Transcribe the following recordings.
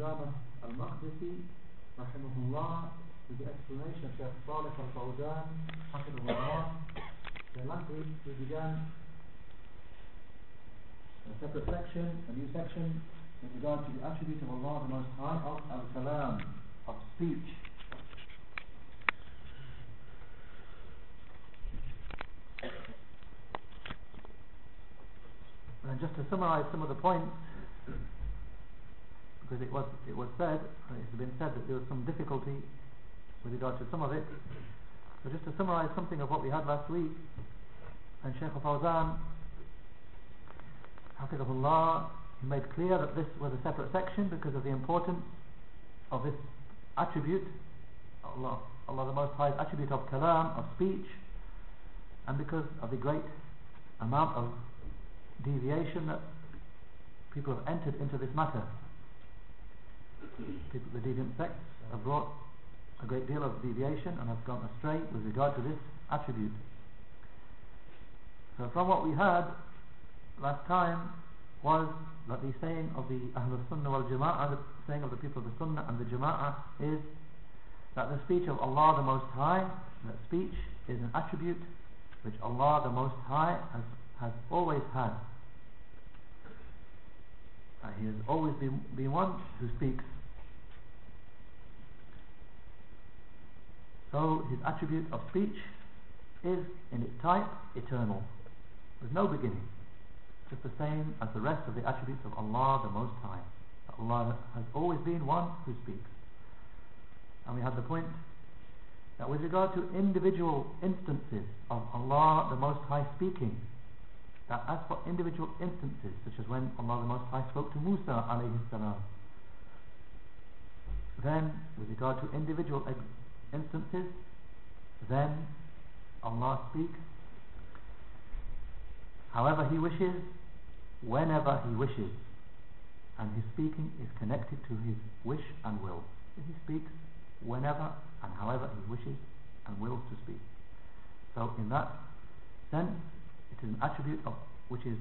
Qudamah al-Maqdisi rahimahullah with the explanation of Shaykh Salih al-Fawzan hafidhullah. Then last we began a separate section, a new section in regard to the attribute of Allah the Most High of al-kalam, of speech. And just to summarize some of the points because it was it was said it's been said that there was some difficulty with regard to some of it. So just to summarize something of what we had last week and Shaykh Fawzan Hafidhullah he made clear that this was a separate section because of the importance of this attribute Allah, Allah the Most High's attribute of kalam, of speech and because of the great amount of deviation that people have entered into this matter people, the deviant sects have brought a great deal of deviation and have gone astray with regard to this attribute. So from what we heard last time was that the saying of the Ahlul Sunnah wal Jama'ah the saying of the people of the Sunnah and the Jama'ah is that the speech of Allah the Most High that speech is an attribute which Allah the Most High has, has always had he has always been, been one who speaks. So his attribute of speech is in its type eternal with no beginning just the same as the rest of the attributes of Allah the Most High. Allah has always been one who speaks. And we had the point that with regard to individual instances of Allah the Most High speaking that as for individual instances such as when Allah the Most High spoke to Musa alayhi salam then with regard to individual instances then Allah speaks. However he wishes whenever he wishes and his speaking is connected to his wish and will. He speaks whenever and however he wishes and wills to speak. So in that sense it is an attribute of which is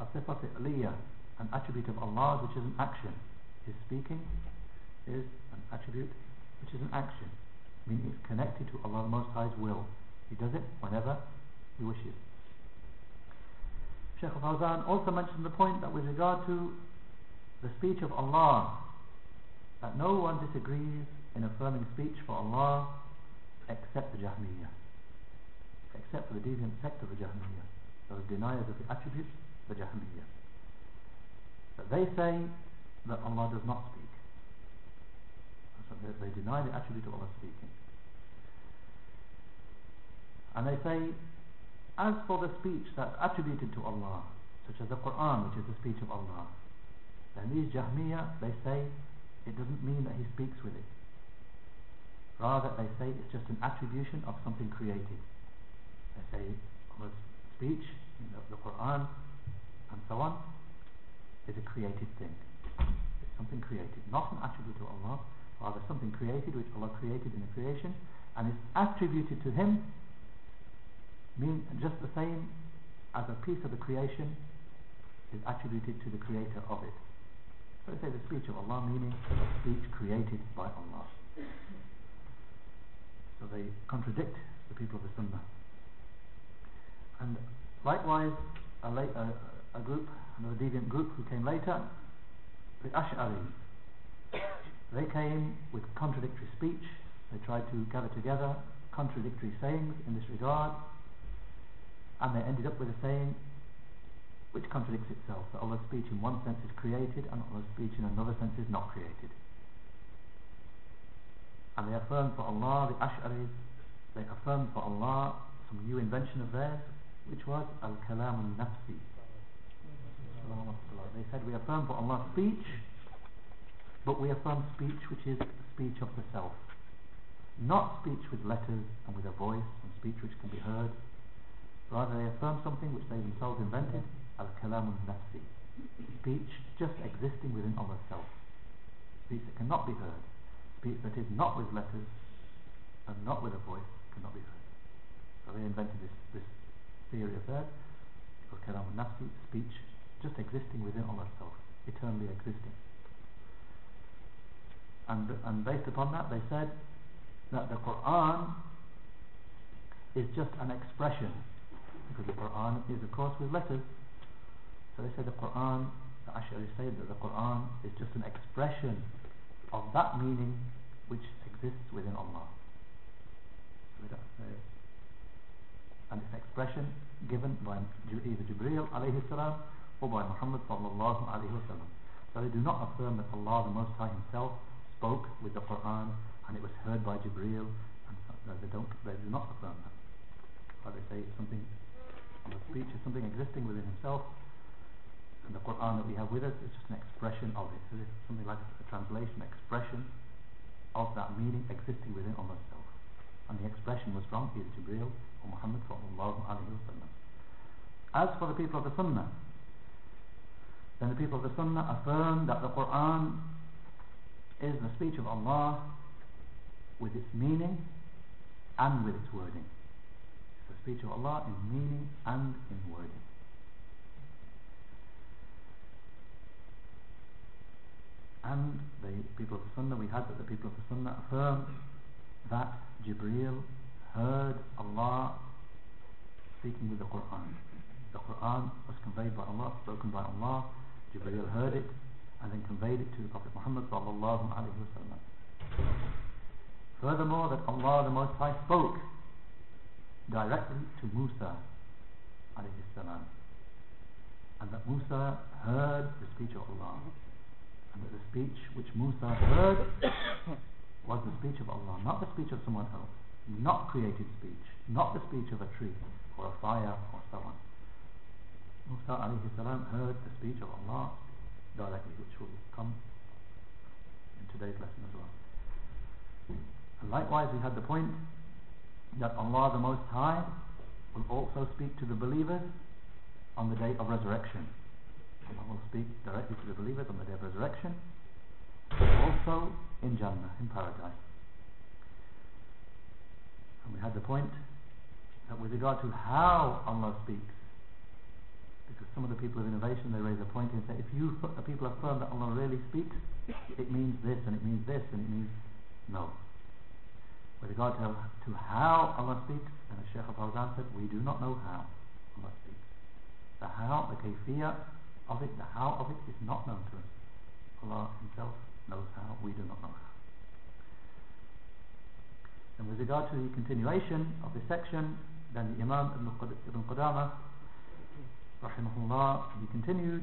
a sifat fi'liyah an attribute of Allah which is an action. His speaking is an attribute which is an action. Meaning it's connected to Allah the Most High's will. He does it whenever he wishes. Shaykh Fawzan also mentioned the point that with regard to the speech of Allah that no one disagrees in affirming speech for Allah except the Jahmiyyah except for the deviant sect of the Jahmiyyah those deniers of the attributes the Jahmiyyah. But they say that Allah does not speak. So they, they deny the attribute of Allah speaking. And they say as for the speech that's attributed to Allah such as the Quran which is the speech of Allah then these Jahmiyyah they say it doesn't mean that he speaks with it. Rather they say it's just an attribution of something created. They say Allah's speech the, the Quran and so on is a created thing. It's something created. Not an attribute to Allah rather something created which Allah created in the creation and is attributed to him mean just the same as a piece of the creation is attributed to the creator of it. So they say the speech of Allah meaning speech created by Allah. So they contradict the people of the Sunnah and likewise a, late, a, a group another deviant group who came later the Ash'aris they came with contradictory speech. They tried to gather together contradictory sayings in this regard. And they ended up with a saying which contradicts itself that Allah's speech in one sense is created and Allah's speech in another sense is not created. And they affirmed for Allah the Ash'aris they affirmed for Allah some new invention of theirs which was al-kalam al-nafsi. They said we affirm for Allah speech but we affirm speech which is speech of the self. Not speech with letters and with a voice and speech which can be heard. Rather they affirm something which they themselves invented al-kalam al-nafsi. Speech just existing within Allah's self. Speech that cannot be heard. Speech that is not with letters and not with a voice cannot be heard. So they invented this, this theory of that al-kalam al-nafsi speech just existing within Allah's self eternally existing. And, and based upon that they said that the Quran is just an expression because the Quran is of course with letters. So they said the Quran the Ash'ari said that the Quran is just an expression of that meaning which exists within Allah. So and it's an expression given by either Jibreel alayhi salam or by Muhammad sallallahu alayhi wa sallam. So they do not affirm that Allah the Most High Himself spoke with the Quran and it was heard by Jibreel and they don't they do not affirm that. But they say something the speech is something existing within himself and the Quran that we have with us is just an expression of it. So something like a translation expression of that meaning existing within Allah expression was from either Jibreel or Muhammad as for the people of the Sunnah then the people of the Sunnah affirm that the Quran is the speech of Allah with its meaning and with its wording. It's the speech of Allah in meaning and in wording. And the people of the Sunnah, we had that the people of the Sunnah affirm that Jibreel heard Allah speaking with the Quran. The Quran was conveyed by Allah, spoken by Allah Jibreel heard it and then conveyed it to the Prophet Muhammad sallallahu alaihi wasallam. Furthermore, that Allah the Most High spoke directly to Musa alayhi salam, and that Musa heard the speech of Allah, and that the speech which Musa heard was the speech of Allah, not the speech of someone else, not created speech, not the speech of a tree or a fire or so on. Musa alayhi salam heard the speech of Allah directly, which will come in today's lesson as well. And likewise, we had the point that Allah the Most High will also speak to the believers on the day of resurrection. Allah will speak directly to the believers on the day of resurrection, also in Jannah, in paradise. And we had the point that with regard to how Allah speaks, because some of the people of innovation, they raise a point and say, if you people affirm that Allah really speaks, it means this and it means this and it means no. With regard to, to how Allah speaks, and as Shaykh al-Fawzan said, we do not know how Allah speaks. The how, the kayfiyah of it, the how of it is not known to us. Allah Himself knows how, we do not know how. And with regard to the continuation of this section, then the Imam Ibn Qudamah rahimahullah, he continued.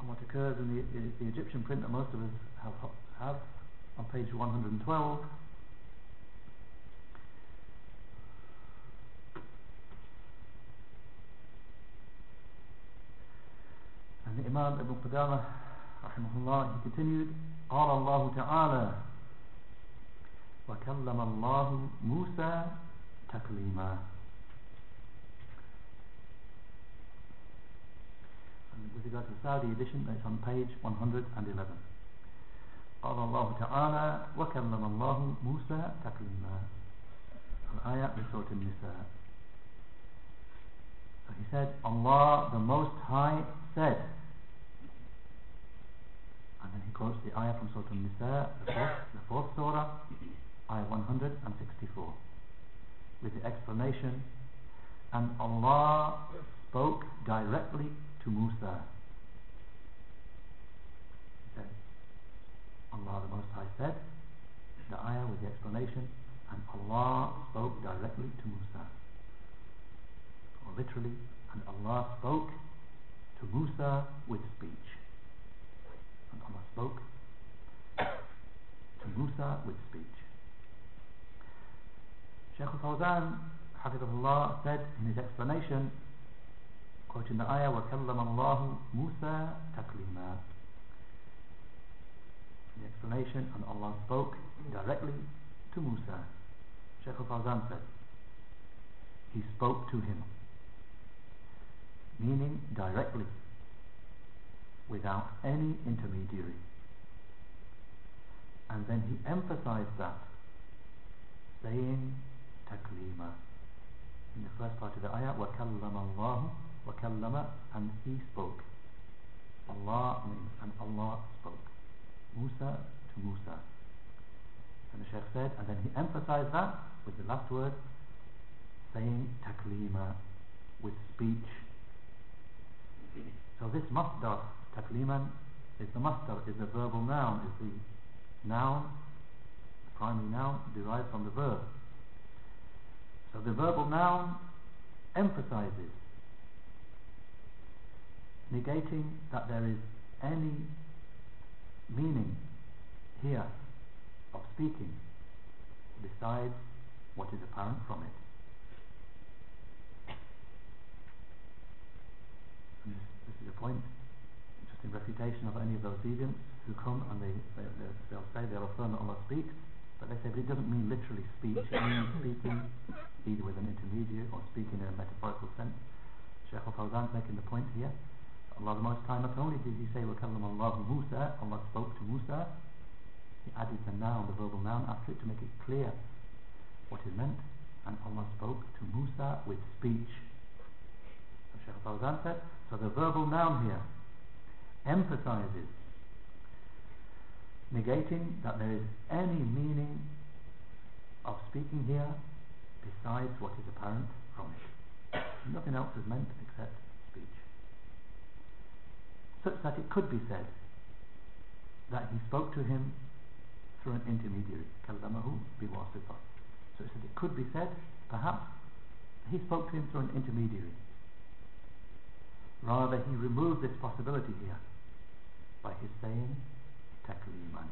On what occurs in the, the, the, Egyptian print that most of us have, have on page 112 and the Imam Ibn Qudamah rahimahullah he continued قال الله تعالى وكلم الله موسى تكليما and with regard to the Saudi edition it's on page 111 قال الله تعالى وكلم الله موسى تكليما الآية من سورة النساء so he said Allah the Most High said and he quotes the ayah from Surah Al-Nisa the fourth, the fourth surah ayah 164 with the explanation and Allah spoke directly to Musa. He said Allah the Most High said the ayah with the explanation and Allah spoke directly to Musa. Or literally and Allah spoke to Musa with speech spoke to Musa with speech Shaykh al-Fawzan Hafidhullah said in his explanation quoting the ayah وَكَلَّمَ اللَّهُ مُوسَى تَكْلِيمًا the explanation and Allah spoke directly to Musa Shaykh al-Fawzan said he spoke to him meaning directly without any intermediary and then he emphasized that saying taklima in the first part of the ayah وَكَلَّمَ اللَّهُ وَكَلَّمَ and he spoke Allah means and Allah spoke Musa to Musa and the Shaykh said and then he emphasized that with the last word saying taklima with speech so this masdar takliman is the masdar is the verbal noun is the noun the primary noun derived from the verb so the verbal noun emphasizes negating that there is any meaning here of speaking besides what is apparent from it. This, is a point, in refutation of any of those deviants who come and they, they, they'll say, they'll affirm that Allah speaks, but they say, but it doesn't mean literally speech, it means speaking either with an intermediate or speaking in a metaphorical sense. Shaykh al-Fawzan is making the point here Allah the Most High not only did he say وَكَلَّمَ اللَّهُ Musa Allah spoke to Musa he added the noun, the verbal noun after it to make it clear what it meant and Allah spoke to Musa with speech so Shaykh Fawzan said so the verbal noun here emphasizes negating that there is any meaning of speaking here besides what is apparent from it nothing else is meant except such that it could be said that he spoke to him through an intermediary كلمه بواسطة such that it could be said perhaps he spoke to him through an intermediary rather he removed this possibility here by his saying takliman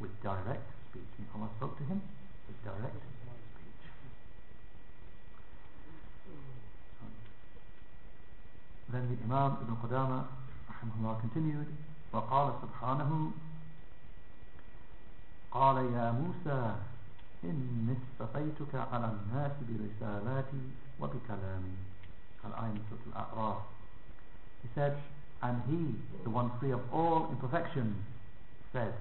with direct speech and Allah spoke to him with direct speech then the Imam Ibn Qudama رحمه الله continued وقال سبحانه قال يا موسى إني اصطفيتك على الناس برسالاتي وبكلامي الآية من سورة الأعراف He said and he the one free of all imperfections said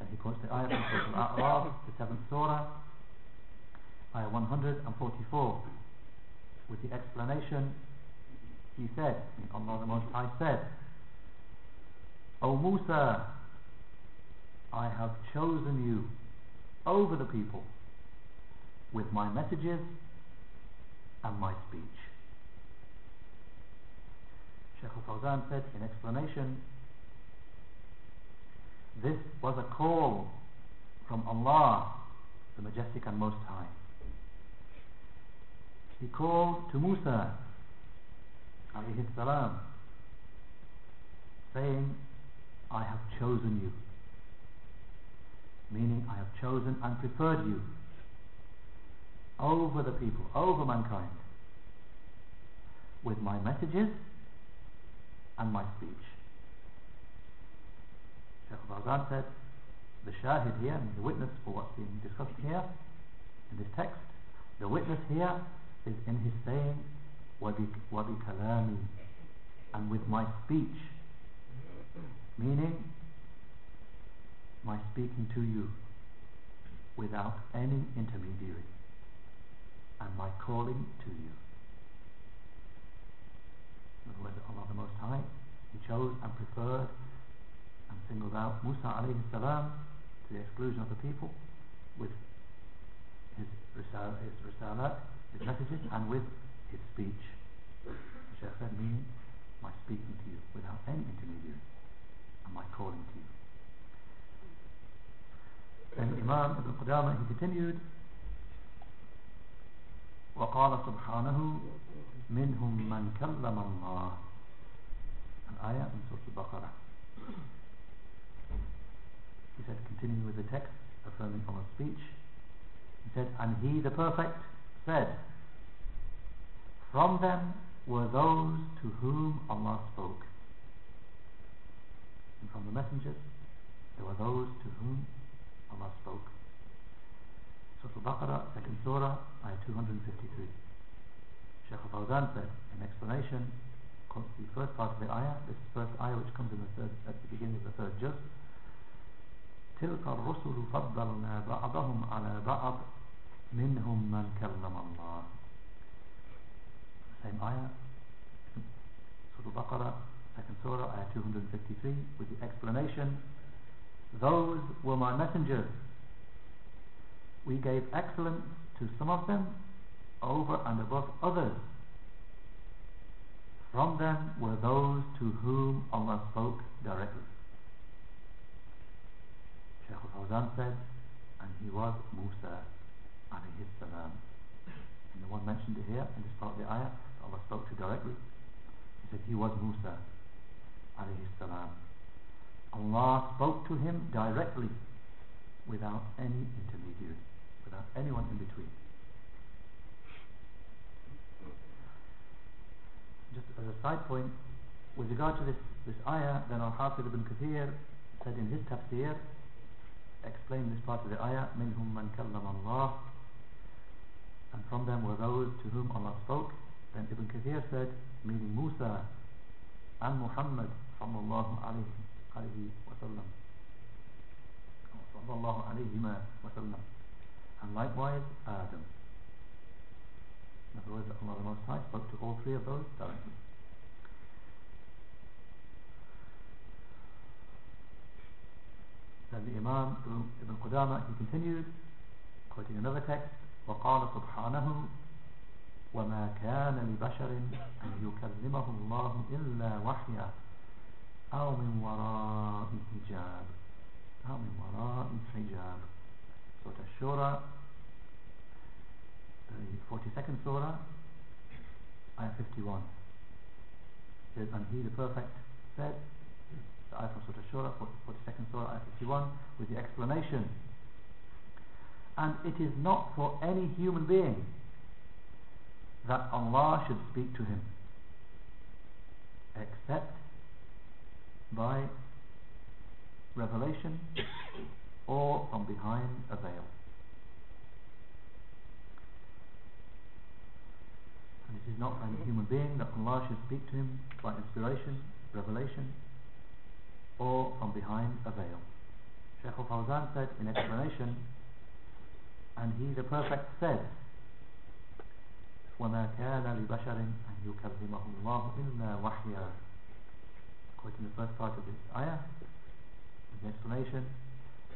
and he quotes the ayah from Surah Al-A'raf the seventh surah ayah 144 with the explanation he said, Allah the Most High said, O Musa, I have chosen you over the people with my messages and my speech. Shaykh al-Fawzan said in explanation, this was a call from Allah, the Majestic and Most High. He called to Musa alayhi salam saying I have chosen you meaning I have chosen and preferred you over the people over mankind with my messages and my speech. Sheikh Fawzan said, the shahid here, the witness for what's being discussed here in this text, the witness here is in his saying, Wabi kalami, and with my speech, meaning my speaking to you without any intermediary, and my calling to you in other words Allah the Most High he chose and preferred and singled out Musa alayhi salam to the exclusion of the people with his, risal his risalat his messages and with his speech the Shaykh said meaning my speaking to you without any intermediary and my calling to you then Imam Ibn Qudama he continued وقال سبحانه منهم من كلم الله الآية من سورة البقرة he said continuing with the text affirming Allah's speech he said and he the perfect said From them were those to whom Allah spoke. And from the messengers, there were those to whom Allah spoke. Surah Al-Baqarah, second surah, ayah 253. Shaykh al-Fawzan said, in explanation, the first part of the ayah, this first ayah which comes in the third, at the beginning of the third juz, تلك الرسل فضلنا بعضهم على بعض منهم من كلم الله same ayah Surah Baqarah second surah, ayah 253, with the explanation, those were my messengers. We gave excellence to some of them over and above others. From them were those to whom Allah spoke directly. Shaykh al-Fawzan said, and he was Musa alayhi salam. And the one mentioned here in this part of the ayah, Allah spoke to directly. He said he was Musa alayhi salam. Allah spoke to him directly without any intermediary, without anyone in between. Just as a side point, with regard to this, this ayah, then Al-Hafidh ibn Kathir said in his tafsir, explained this part of the ayah, مِنْهُمْ مَنْ كَلَّمَ اللَّهِ And from them were those to whom Allah spoke. Then Ibn Kathir said, meaning Musa and Muhammad sallallahu alayhi, alayhi wa sallam. Sallallahu alayhima wa sallam. And likewise Adam. In other words, Allah the Most High spoke to all three of those directly. Then the Imam Ibn Qudama, he continued, quoting another text, وقال سبحانه وما كان لبشر أن يكلمه الله إلا وحيا أو من وراء حجاب أو من وراء حجاب Surah Shura the 42nd Surah Ayah 51 says and he the perfect said the ayah from Surah Shura 42nd Surah Ayah 51 with the explanation. And it is not for any human being that Allah should speak to him except by revelation or from behind a veil and it is not for any human being that Allah should speak to him by inspiration, revelation or from behind a veil Shaykh al-Fawzan said in explanation and he the perfect said وما كان لبشر أن يكلمه الله إلا وحيا quoting the first part of this ayah the explanation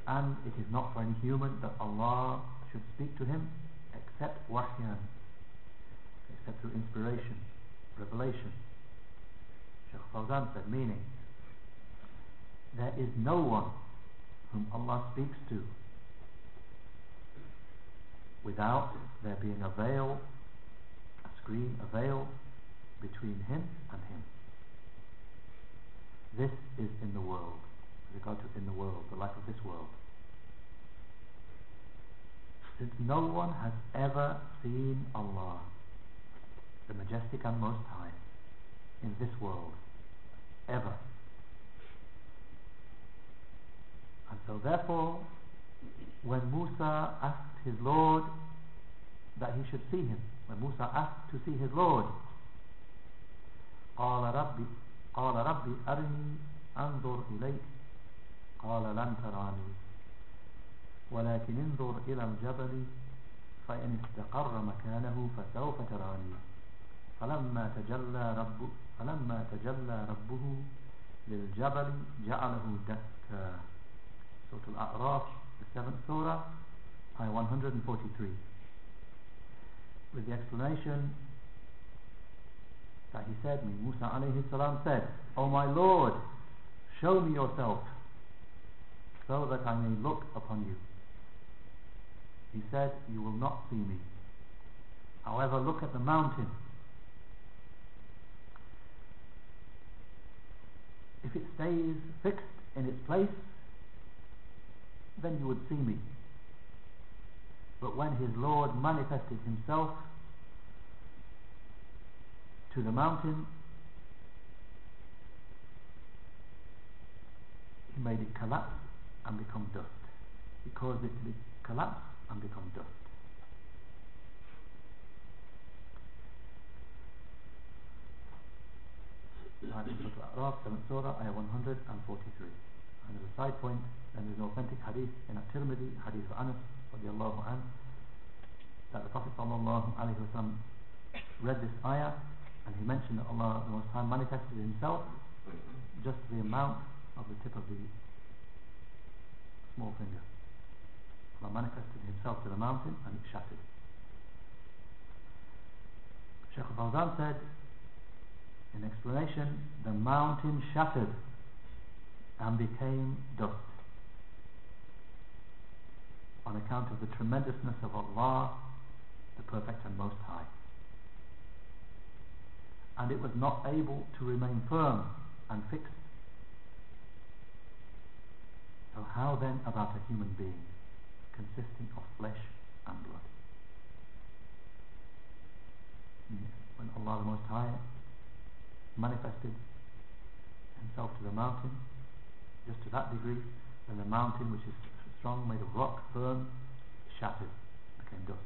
and it is not for any human that Allah should speak to him except wahyan except through inspiration revelation. Shaykh Fawzan said meaning there is no one whom Allah speaks to without there being a veil a screen, a veil between him and him. This is in the world with regard to in the world, the life of this world. Since no one has ever seen Allah the majestic and most high in this world ever and so therefore when Musa asked his Lord that he should see him when Musa asked to see his Lord قال ربي قال ربي أرني أنظر إليك قال لن تراني ولكن انظر إلى الجبل فإن استقر مكانه فسوف تراني فلما تجلى رب فلما تجلى ربه للجبل جعله دكا Surah Al-A'raf the 7th Surah Ayah 143 with the explanation that he said me Musa alayhi salam said O my Lord show me yourself so that I may look upon you he said you will not see me however look at the mountain if it stays fixed in its place then you would see me. But when his Lord manifested himself to the mountain he made it collapse and become dust. He caused it to collapse and become dust Surah 7th Surah, Ayah 143 and as a side point then there's an authentic hadith in At-Tirmidhi hadith of Anas radiallahu anh that the Prophet sallallahu alayhi wa read this ayah and he mentioned that Allah the Most High manifested himself just the amount of the tip of the small finger. Allah manifested himself to the mountain and it shattered. Shaykh al-Fawzan said, in explanation, the mountain shattered and became dust on account of the tremendousness of Allah, the Perfect and Most High. And it was not able to remain firm and fixed. So how then about a human being consisting of flesh and blood? When Allah the Most High manifested himself to the mountain, just to that degree, then the mountain which is strong, made of rock, firm, shattered, became dust.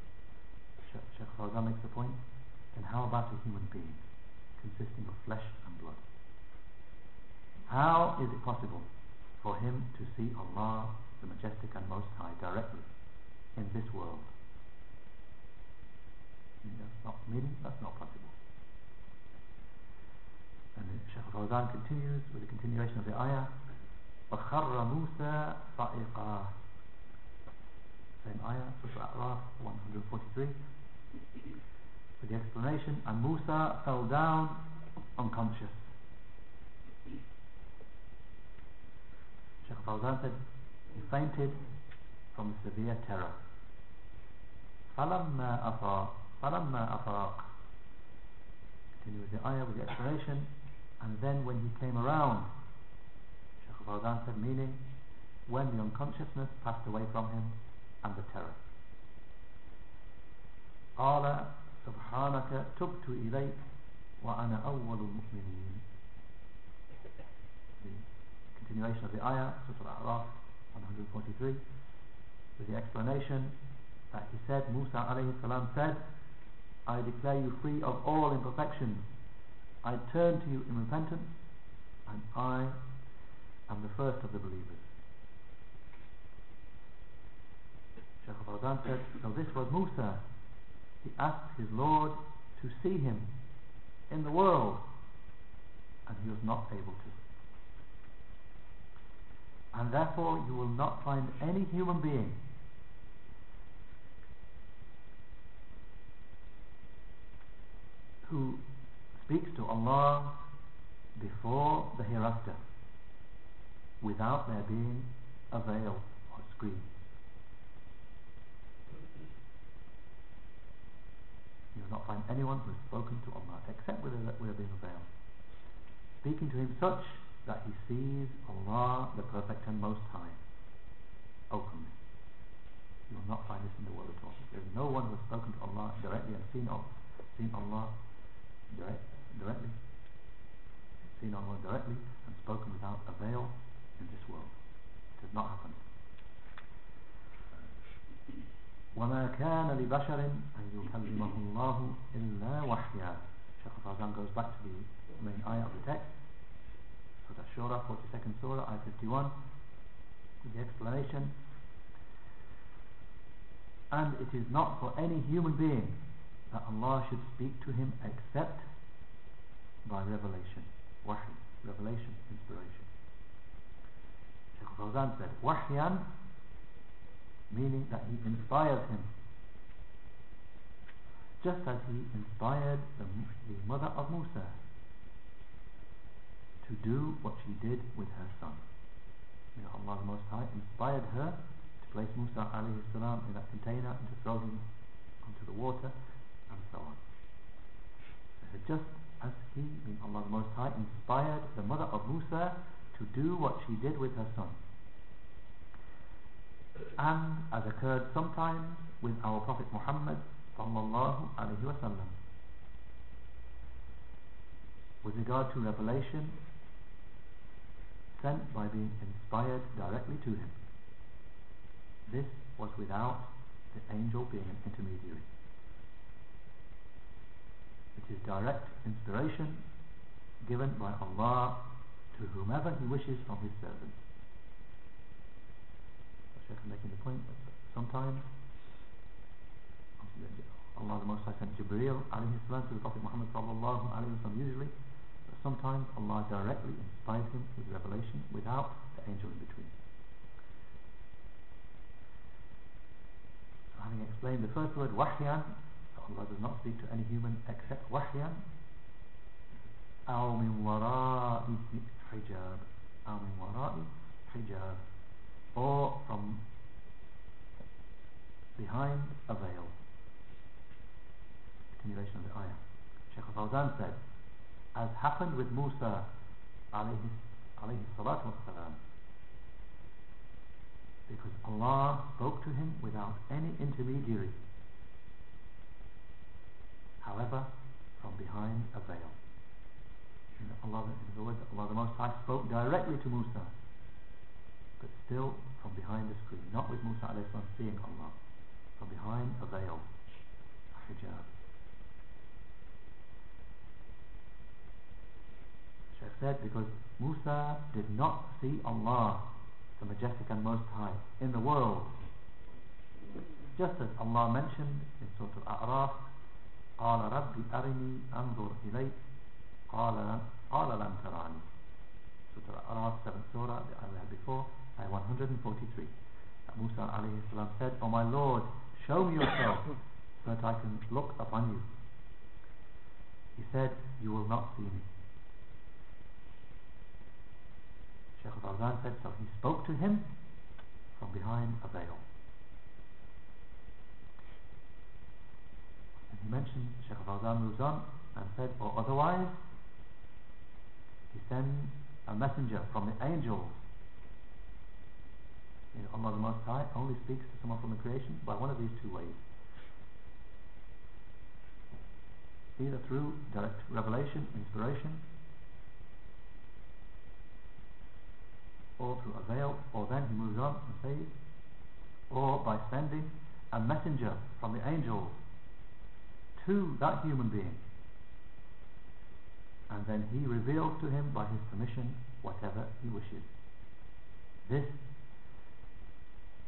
Sheikh Fawzan makes the point, then how about a human being consisting of flesh and blood? How is it possible for him to see Allah, the Majestic and Most High, directly in this world? That's not that's not possible. And Shaykh Fawzan continues with the continuation of the ayah فخر موسى صائقا same ayah Surah Al-A'raf 143 with the explanation and Musa fell down unconscious Shaykh Fawzan said he fainted from severe terror فلما أفاق فلما أفاق continue with the ayah with the explanation and then when he came around Shaykh Fawzan said meaning when the unconsciousness passed away from him and the terror قال سبحانك تبت إليك وأنا أول المؤمنين the continuation of the ayah Surah Al-A'raf 143 with the explanation that he said Musa alayhi salam said I declare you free of all imperfections I turn to you in repentance and I am the first of the believers. Shaykh al-Fawzan said, so this was Musa. He asked his Lord to see him in the world and he was not able to. And therefore you will not find any human being who speaks to Allah before the hereafter without there being a veil or screen. You will not find anyone who has spoken to Allah except with a, with a being a veil. Speaking to him such that he sees Allah the Perfect and Most High openly. You will not find this in the world at all. There is no one who has spoken to Allah directly and seen, seen Allah direct, directly, seen Allah directly and spoken without a veil in this world. It has not happened. وما كان لبشر أن يكلمه الله إلا وحيا Shaykh Fawzan goes back to the main ayah of the text Surah Shura, 42nd Surah, ayah 51 with the explanation and it is not for any human being that Allah should speak to him except by revelation. Wahy, revelation, inspiration. Shaykh Fawzan said wahyan meaning that he inspired him. Just as he inspired the, the mother of Musa to do what she did with her son. May Allah the Most High inspired her to place Musa alayhi salam in that container and to throw him onto the water and so on. So just as he, being Allah the Most High inspired the mother of Musa to do what she did with her son. And as occurred sometimes with our Prophet Muhammad sallallahu alaihi wasallam with regard to revelation sent by being inspired directly to him. This was without the angel being an intermediary it is direct inspiration given by Allah to whomever he wishes from his servants Sheikh making the point that sometimes Allah the Most High sent Jibreel alayhi salam to the Prophet Muhammad sallallahu alayhi wa sallam usually but sometimes Allah directly inspires him with revelation without the angel in between. So having explained the first word, wahyan, Allah does not speak to any human except wahyan, أو من وراء حجاب أو من وراء حجاب or from behind a veil continuation of the ayah Shaykh Fawzan said as happened with Musa alayhi, alayhi salatu wasalam because Allah spoke to him without any intermediary however from behind a veil. Allah, in other words, Allah the Most High spoke directly to Musa but still from behind the screen. Not with Musa salam seeing Allah. From behind a veil a hijab. Sheikh said because Musa did not see Allah the majestic and most high in the world. Just as Allah mentioned in Surah Al-A'raf قال ربي أرني أنظر إليك قال قال لن تراني Surah Al-A'raf 7th Surah that I read before ayah 143 that Musa alayhi salam said Oh my Lord show me yourself so that I can look upon you he said you will not see me Shaykh al-Fawzan said so he spoke to him from behind a veil He mentioned Shaykh al-Fawzan moves on and said or otherwise he sends a messenger from the angels. You know, Allah the Most High only speaks to someone from the creation by one of these two ways. Either through direct revelation, inspiration or through a veil or then he moves on and says or by sending a messenger from the angels to that human being. And then he reveals to him by his permission whatever he wishes. This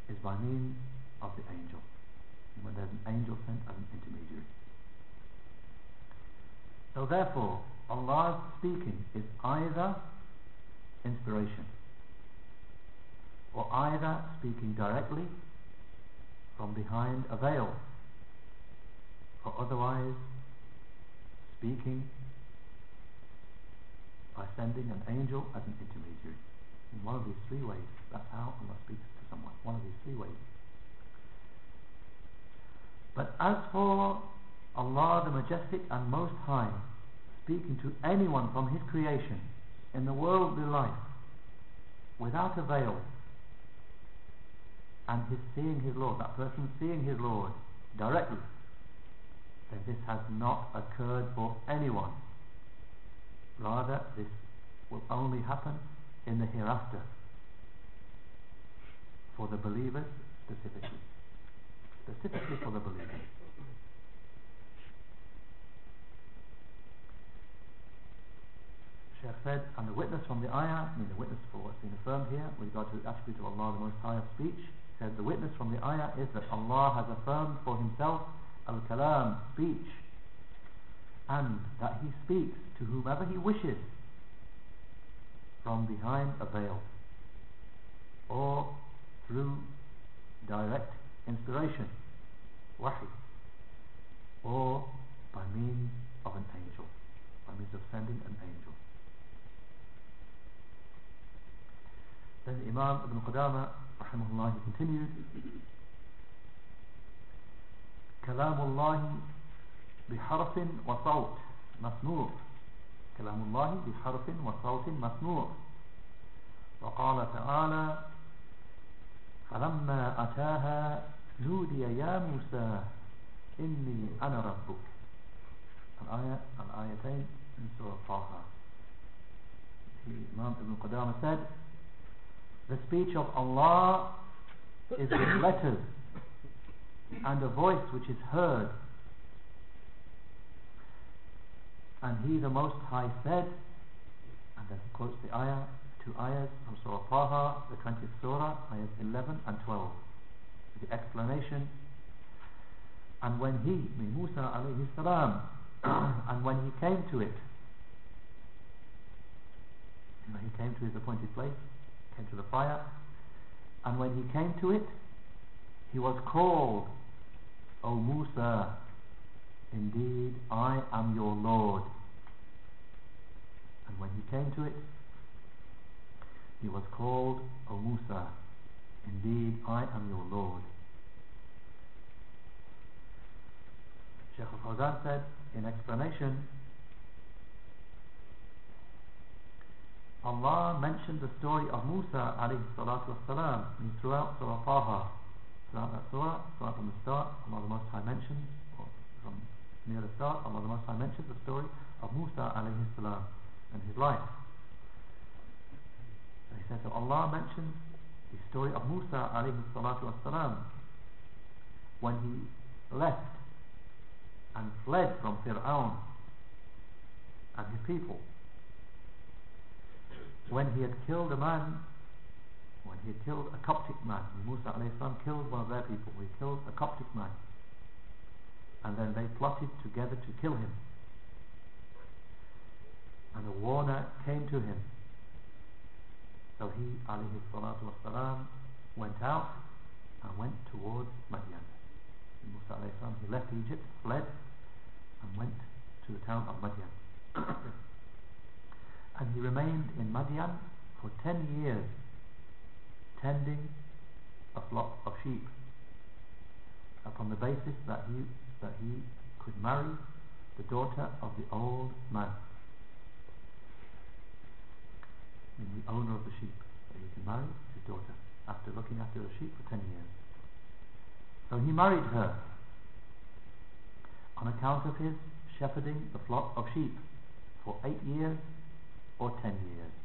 is by means of the angel. When there's an angel sent as an intermediary. So therefore Allah's speaking is either inspiration or either speaking directly from behind a veil or otherwise speaking by sending an angel as an intermediary. In one of these three ways, that's how Allah speaks to someone. One of these three ways. But as for Allah the Majestic and Most High, speaking to anyone from His creation in the worldly life, without a veil, and his seeing his Lord, that person seeing his Lord directly, then this has not occurred for anyone Rather, this will only happen in the hereafter for the believers specifically. Specifically for the believers. Sheikh said, and the witness from the ayah, I mean the witness for what's been affirmed here with regard to the attribute of Allah the Most High of speech, said the witness from the ayah is that Allah has affirmed for himself al-kalam, speech, and that he speaks to whomever he wishes from behind a veil or through direct inspiration wahi or by means of an angel by means of sending an angel. Then the Imam Ibn Qudama rahimahullah he continued كلام الله بحرف وصوت مسموع. كلام الله بحرف وصوت مسموع. وقال تعالى فلما أتاها نودي يا موسى إني أنا ربك. الآية الآيتين من سورة طه. Imam Ibn Qudama said the speech of Allah is with letters. And a voice which is heard. And he the most high said and then he quotes the ayah two ayahs from Surah Taha the 20th surah ayahs 11 and 12 the explanation. And when he Musa alayhi salam and when he came to it when he came to his appointed place, came to the fire, and when he came to it, he was called, O Musa, indeed I am your Lord. And when he came to it, he was called, O Musa, indeed I am your Lord. Shaykh al-Fawzan said in explanation Allah mentioned the story of Musa alayhi salatu throughout Surah Taha throughout that surah right from the start Allah the Most High mentions or from near the start Allah the Most High mentions the story of Musa alayhi salam and his life. And he says that Allah mentions the story of Musa alayhi salatu wasalam when he left and fled from Fir'aun and his people. When he had killed a man he killed a Coptic man. Musa salam killed one of their people. He killed a Coptic man. And then they plotted together to kill him. And a warner came to him. So he alayhi salatu wasalam went out and went towards Madian. Musa salam he left Egypt fled and went to the town of Madian. And he remained in Madian for ten years tending a flock of sheep upon the basis that he that he could marry the daughter of the old man the owner of the sheep that he can marry his daughter after looking after the sheep for ten years so he married her on account of his shepherding the flock of sheep for eight years or ten years.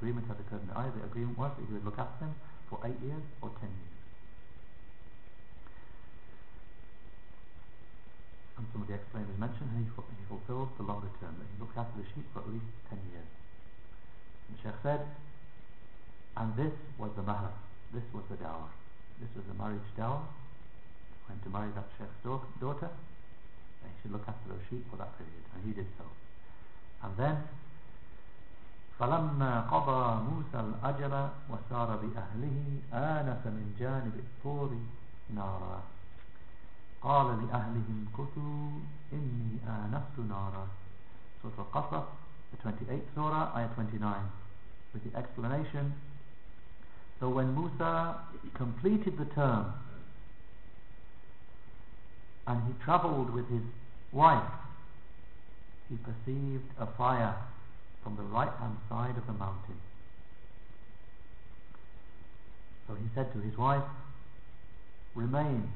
Agreement had occurred in the ayah. The agreement was that he would look after them for eight years or ten years. And some of the explainers mentioned he, he fulfilled the longer term, that he looked after the sheep for at least ten years. And the Sheikh said, and this was the mahar, this was the dowry, this was the marriage dowry when to marry that Sheikh's daughter he should look after those sheep for that period and he did so and then فلما قضى موسى الأجل وسار بأهله آنس من جانب الطور نارا قال لأهلهم كثوا إني آنست نارا Surah Al-Qasas, the 28th Surah, Ayah 29 with the explanation so when Musa completed the term and he travelled with his wife he perceived a fire from the right hand side of the mountain. So he said to his wife remain.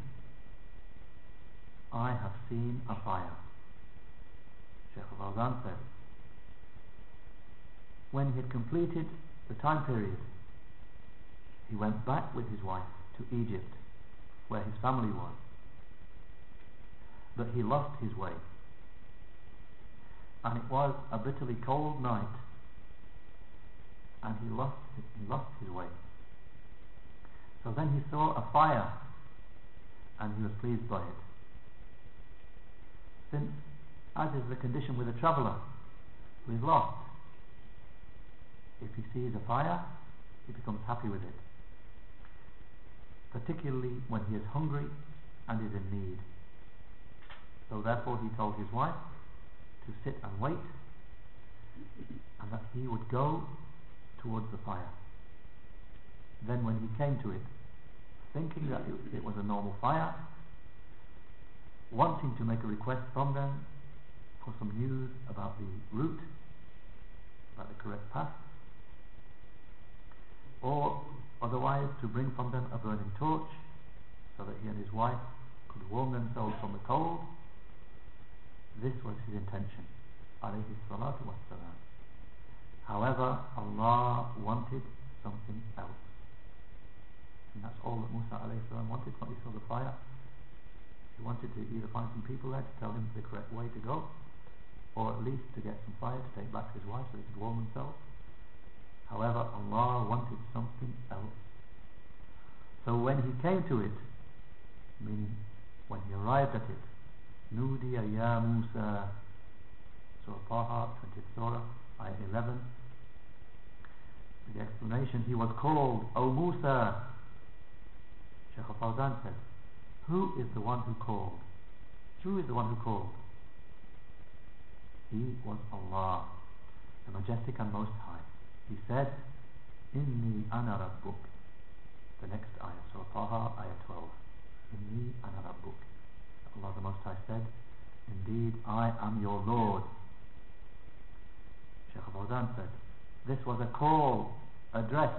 I have seen a fire. Sheikh al-Fawzan said when he had completed the time period he went back with his wife to Egypt where his family was. But he lost his way and it was a bitterly cold night. And he lost he lost his way. So then he saw a fire and he was pleased by it. Since as is the condition with a traveller who is lost. If he sees a fire he becomes happy with it. Particularly when he is hungry and is in need. So therefore he told his wife to sit and wait and that he would go towards the fire. Then when he came to it, thinking that it, was a normal fire, wanting to make a request from them for some news about the route, about the correct path, or otherwise to bring from them a burning torch so that he and his wife could warm themselves from the cold this was his intention. However, Allah wanted something else. And that's all that Musa wanted when he saw the fire. He wanted to either find some people there to tell him the correct way to go, or at least to get some fire to take back to his wife so he could warm himself. However, Allah wanted something else. So when he came to it, meaning when he arrived at it, نودي يا موسى Surah Taha 20th Surah Ayah 11 the explanation, he was called, O Musa. Shaykh al-Fawzan said, who is the one who called? Who is the one who called? He was Allah, the Majestic and Most High. He said, Inni ana rabbuk. The next ayah, Surah Taha, ayah 12. Inni ana rabbuk. Allah the Most High said, Indeed, I am your Lord. Shaykh Fawzan said, this was a call addressed.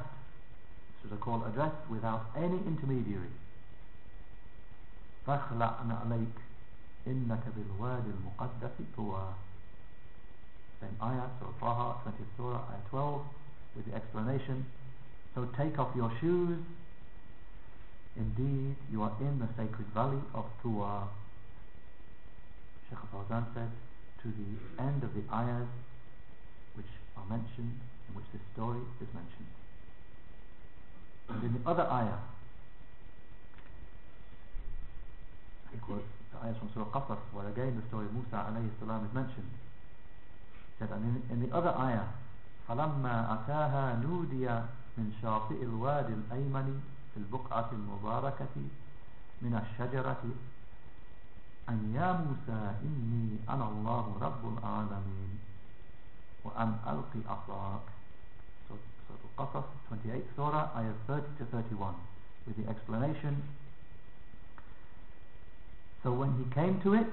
This was a call addressed without any intermediary. فَاخْلَعْنَ عَلَيْكَ إِنَّكَ بِالْوَادِ الْمُقَدَّسِ طُوَى Same ayah, Surah Taha, 20th Surah, ayah 12, with the explanation. So take off your shoes. Indeed, you are in the sacred valley of Tuwa. Sheikh Fawzan said, to the end of the ayahs which are mentioned, in which this story is mentioned. And in the other ayah, it was the ayahs from Surah Qasas, where again the story of Musa alayhi salam is mentioned. Said, and in, in the other ayah, فلما أتاها نودي من شاطئ الوادي الأيمن في البقعة المباركة من الشجرة أن يا موسى إني أنا الله رب العالمين وأن ألقي عصاك Surah Al-Qasas 28th Surah ayah 30 to 31 with the explanation so when he came to it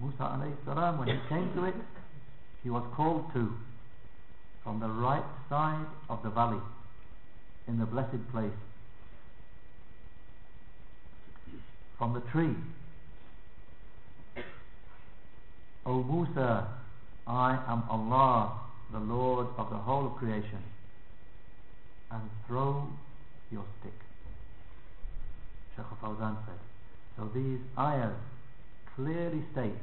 Musa alayhi salam when he came to it he was called to from the right side of the valley in the blessed place from the tree O Musa I am Allah the Lord of the whole of creation. And throw your stick. Shaykh Fawzan said so these ayahs clearly state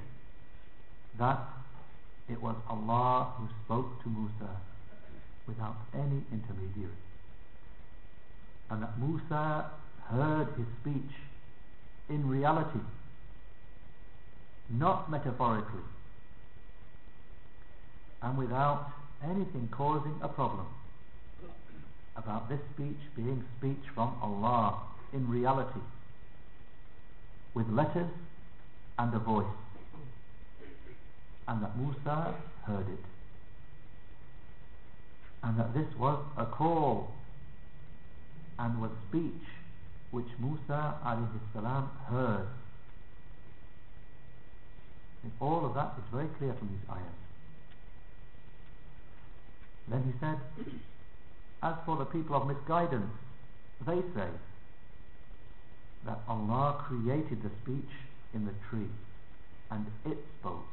that it was Allah who spoke to Musa without any intermediary. And that Musa heard his speech in reality not metaphorically and without anything causing a problem about this speech being speech from Allah in reality with letters and a voice and that Musa heard it and that this was a call and was speech which Musa alayhi salam heard. And all of that is very clear from these ayahs then he said as for the people of misguidance they say that Allah created the speech in the tree and it spoke.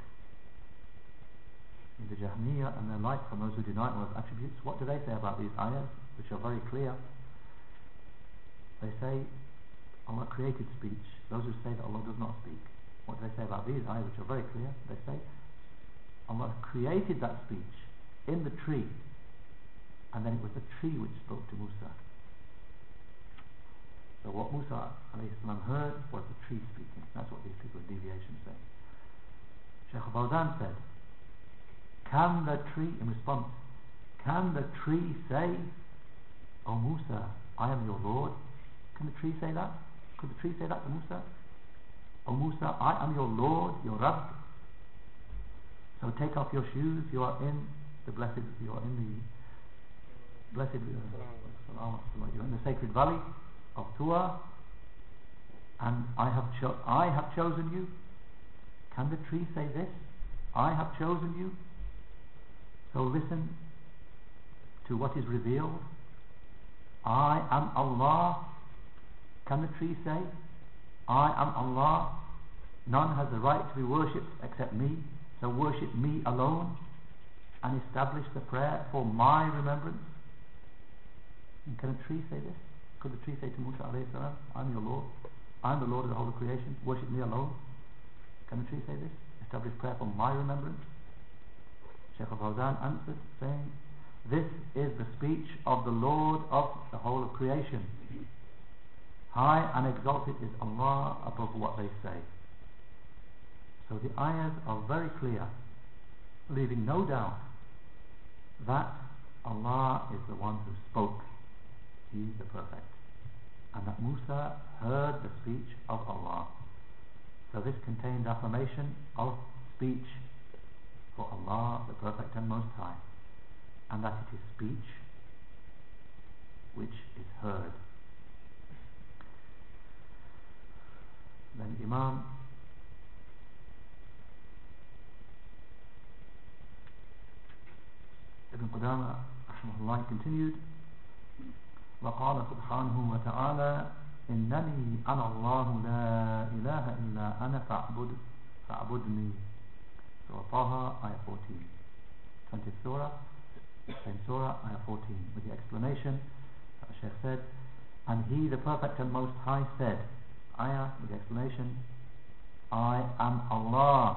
In the Jahmiyyah and their like from those who deny Allah's attributes what do they say about these ayahs which are very clear? They say Allah created speech. Those who say that Allah does not speak what do they say about these ayahs which are very clear? They say Allah created that speech in the tree. And then it was the tree which spoke to Musa. So what Musa heard was the tree speaking. That's what these people of deviation say. Shaykh Fawzan said can the tree in response can the tree say oh Musa I am your Lord can the tree say that? Could the tree say that to Musa? Oh Musa I am your Lord your Rabb. So take off your shoes you are in the blessed you are in the blessed uh, you're in the sacred valley of Tuwa and I have cho I have chosen you. Can the tree say this? I have chosen you. So listen to what is revealed. I am Allah. Can the tree say I am Allah? None has the right to be worshipped except me. So worship me alone and establish the prayer for my remembrance? And can a tree say this? Could the tree say to Musa alayhi salam I'm your Lord. I'm the Lord of the whole of creation. Worship me alone. Can the tree say this? Establish prayer for my remembrance? Shaykh al-Fawzan answered saying this is the speech of the Lord of the whole of creation. High and exalted is Allah above what they say. So the ayahs are very clear leaving no doubt that Allah is the one who spoke. He the perfect. And that Musa heard the speech of Allah. So this contains affirmation of speech for Allah, the perfect and most high. And that it is speech which is heard. Then Imam Ibn Qudama rahmahullah continued وقال سبحانه وتعالى إنني أنا الله لا إله إلا أنا فاعبد فاعبدني Surah Taha, Ayah 14 20th Surah same Surah, Ayah 14 with the explanation that the Shaykh said and he the perfect and most high said Ayah with the explanation I am Allah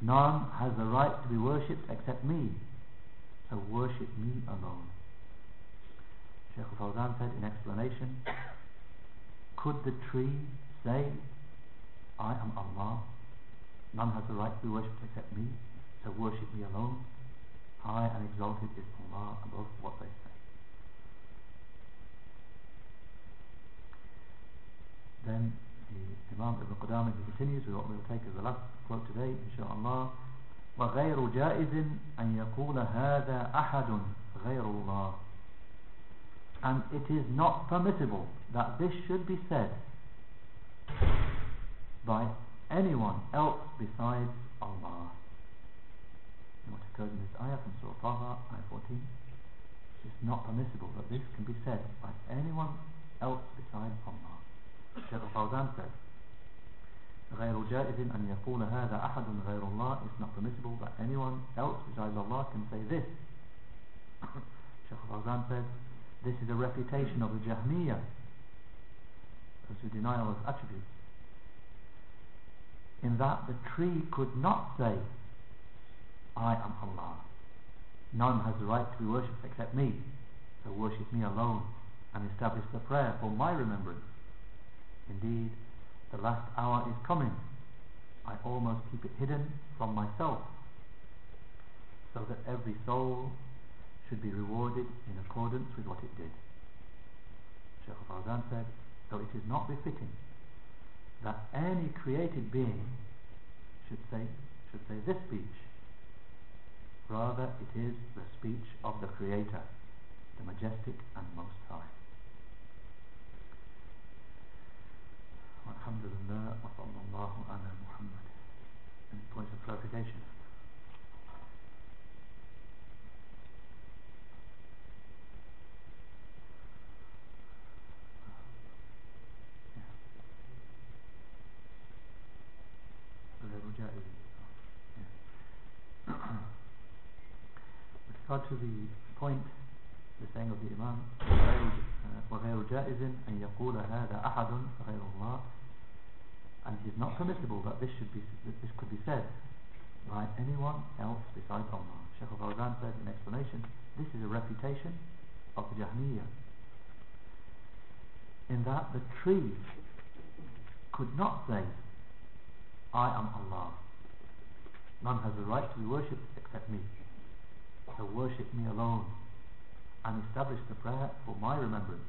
none has the right to be worshipped except me so worship me alone. Shaykh Fawzan said in explanation could the tree say I am Allah none has the right to be worshipped except me so worship me alone. High and exalted is Allah above what they say then the Imam Ibn Qudamah continues with what we'll take as the last quote today inshaAllah وغير جائز أن يقول هذا أحد غير الله and it is not permissible that this should be said by anyone else besides Allah and what occurs in this ayah from Surah Taha ayah 14 it's not permissible that this can be said by anyone else besides Allah Shaykh al-Fawzan said غير جائز أن يقول هذا أحد غير it's not permissible that anyone else besides Allah can say this. Shaykh Fawzan said this is a reputation of the Jahmiyyah as to deny Allah's attributes. In that the tree could not say I am Allah. None has the right to be worshipped except me. So worship me alone and establish the prayer for my remembrance. Indeed the last hour is coming. I almost keep it hidden from myself so that every soul should be rewarded in accordance with what it did. Shaykh Fawzan said though it is not befitting that any created being should say should say this speech rather it is the speech of the creator the majestic and most high Alhamdulillah wa sallallahu ala Muhammad any points of clarification regard to the point the saying of the Imam وغير جائز أن يقول هذا أحد غير الله and it is not permissible that this should be that this could be said by anyone else besides Allah Sheikh al-Fawzan said in explanation this is a refutation of the Jahmiyyah. In that the tree could not say I am Allah. None has the right to be worshipped except me. So worship me alone and establish the prayer for my remembrance.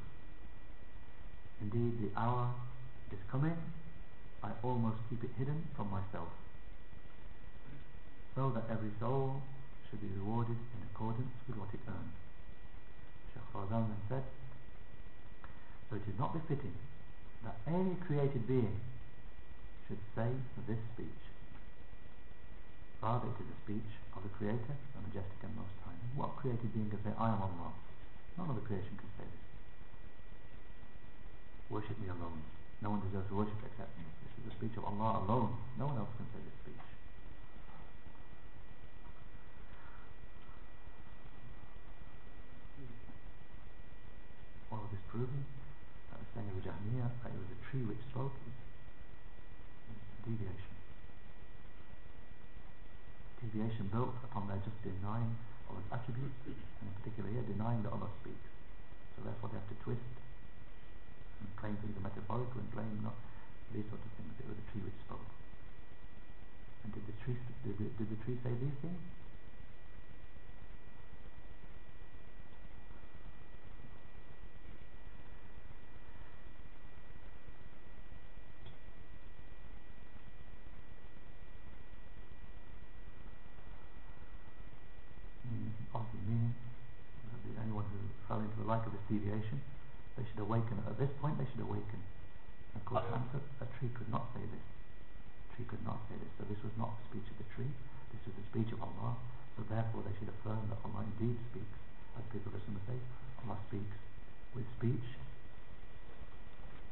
Indeed the hour is coming I almost keep it hidden from myself so that every soul should be rewarded in accordance with what it earned. Shaykh then said so it is not befitting that any created being should say this speech. Rather it is a speech of the Creator, the Majestic and Most High. What created being can say I am Allah none of the creation can say this. Worship me alone. No one deserves to worship except me is the speech of Allah alone. No one else can say this speech. All of this proving that the saying of the Jahmiyyah that it was a tree which spoke is deviation. Deviation built upon their just denying Allah's attributes and in particular here denying that Allah speaks. So therefore they have to twist and claim things are metaphorical and claim not these sort of things. It was a tree which spoke. And did the tree did the, did the tree say these things? Hmm, fell into the light of this deviation, they should awaken. At this point, they should awaken. Of course, uh, answer, a tree could not say this. A tree could not say this. So this was not the speech of the tree. This was the speech of Allah. So therefore, they should affirm that Allah indeed speaks. As people listen to say, Allah speaks with speech.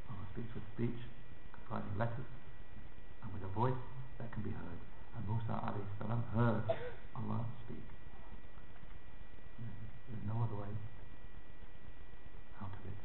Allah speaks with speech, comprising letters, and with a voice that can be heard. And Musa alayhi salam heard Allah speak. There's no other way out of it.